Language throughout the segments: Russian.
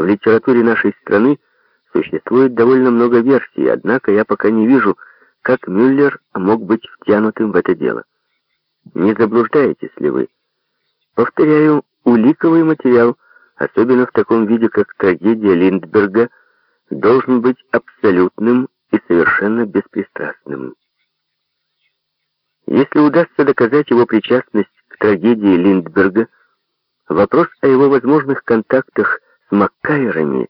В литературе нашей страны существует довольно много версий, однако я пока не вижу, как Мюллер мог быть втянутым в это дело. Не заблуждаетесь ли вы? Повторяю, уликовый материал, особенно в таком виде, как трагедия Линдберга, должен быть абсолютным и совершенно беспристрастным. Если удастся доказать его причастность к трагедии Линдберга, вопрос о его возможных контактах Маккайрами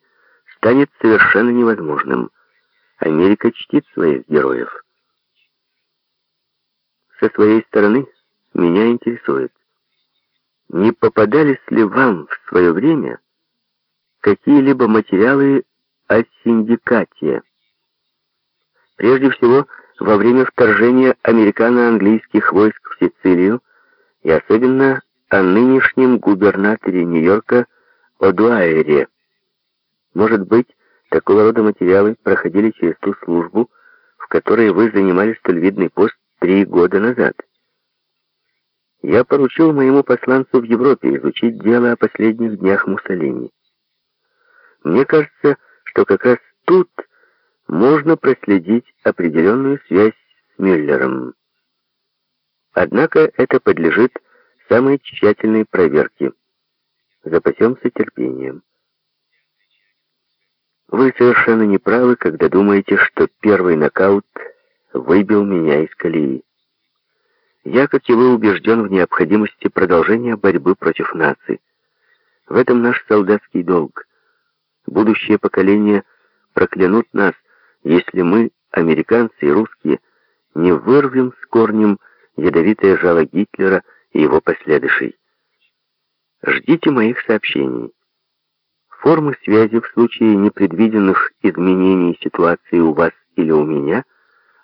станет совершенно невозможным. Америка чтит своих героев. Со своей стороны меня интересует, не попадались ли вам в свое время какие-либо материалы о синдикате? Прежде всего, во время вторжения американо-английских войск в Сицилию и особенно о нынешнем губернаторе Нью-Йорка Одуайре. Может быть, такого рода материалы проходили через ту службу, в которой вы занимали столь видный пост три года назад. Я поручил моему посланцу в Европе изучить дело о последних днях Муссолини. Мне кажется, что как раз тут можно проследить определенную связь с Мюллером. Однако это подлежит самой тщательной проверке. Запасемся терпением. Вы совершенно не правы, когда думаете, что первый нокаут выбил меня из колеи. Я, как и вы, убежден в необходимости продолжения борьбы против наций. В этом наш солдатский долг. Будущее поколение проклянут нас, если мы, американцы и русские, не вырвем с корнем ядовитое жало Гитлера и его последующей. Ждите моих сообщений. Формы связи в случае непредвиденных изменений ситуации у вас или у меня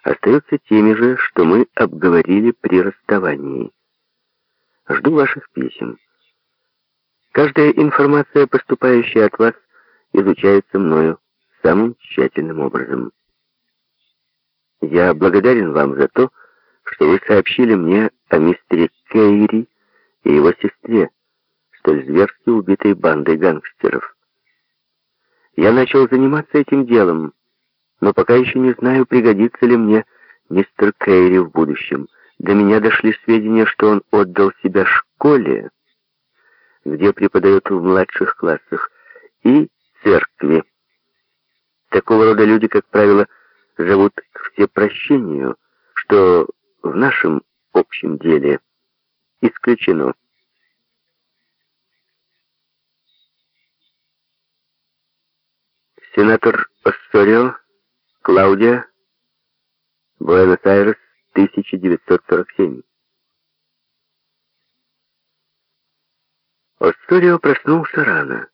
остаются теми же, что мы обговорили при расставании. Жду ваших писем. Каждая информация, поступающая от вас, изучается мною самым тщательным образом. Я благодарен вам за то, что вы сообщили мне о мистере Кейри и его сестре, столь зверски убитой бандой гангстеров. Я начал заниматься этим делом, но пока еще не знаю, пригодится ли мне мистер Кейри в будущем. До меня дошли сведения, что он отдал себя школе, где преподает в младших классах, и церкви. Такого рода люди, как правило, живут к всепрощению, что в нашем общем деле исключено. Сенатор Оссорио, Клаудия, Буэнос-Айрес, 1947. Оссорио проснулся рано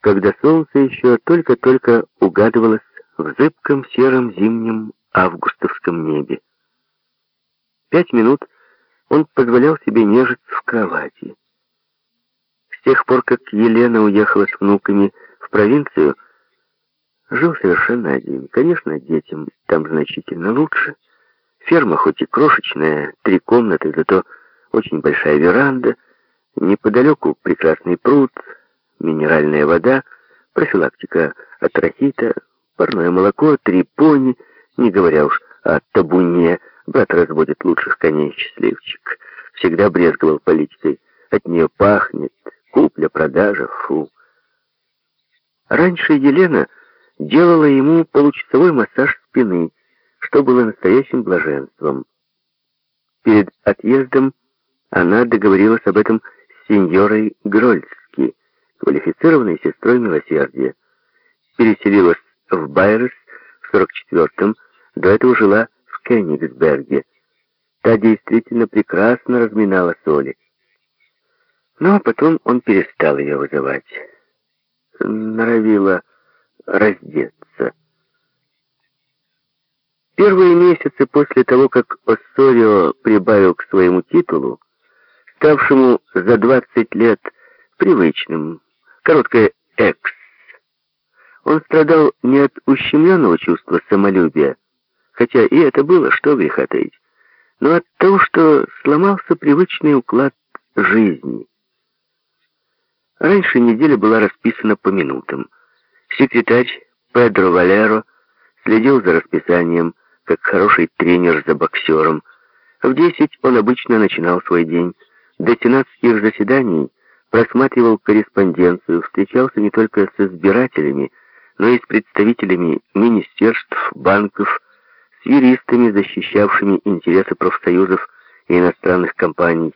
когда солнце еще только-только угадывалось в зыбком сером зимнем августовском небе. Пять минут он позволял себе нежиться в кровати. С тех пор, как Елена уехала с внуками в провинцию, жил совершенно один. Конечно, детям там значительно лучше. Ферма хоть и крошечная, три комнаты, зато очень большая веранда, неподалеку прекрасный пруд — минеральная вода, профилактика от рахита, парное молоко, три пони, не говоря уж о табуне. Брат разводит лучших коней, счастливчик. Всегда брезговал политикой. От нее пахнет. Купля, продажа, фу. Раньше Елена делала ему получасовой массаж спины, что было настоящим блаженством. Перед отъездом она договорилась об этом с сеньорой Грольски, квалифицированной сестрой милосердия. Переселилась в Байерс в 44-м, до этого жила в Кенигсберге. Та действительно прекрасно разминала соли. Но потом он перестал ее вызывать. Норовила раздеться. Первые месяцы после того, как Оссорио прибавил к своему титулу, ставшему за 20 лет привычным, короткое «экс». Он страдал не от ущемленного чувства самолюбия, хотя и это было, что греха таить, но от того, что сломался привычный уклад жизни. Раньше неделя была расписана по минутам. Секретарь Педро Валеро следил за расписанием, как хороший тренер за боксером. В десять он обычно начинал свой день. До сенатских заседаний просматривал корреспонденцию, встречался не только с избирателями, но и с представителями министерств, банков, с юристами, защищавшими интересы профсоюзов и иностранных компаний.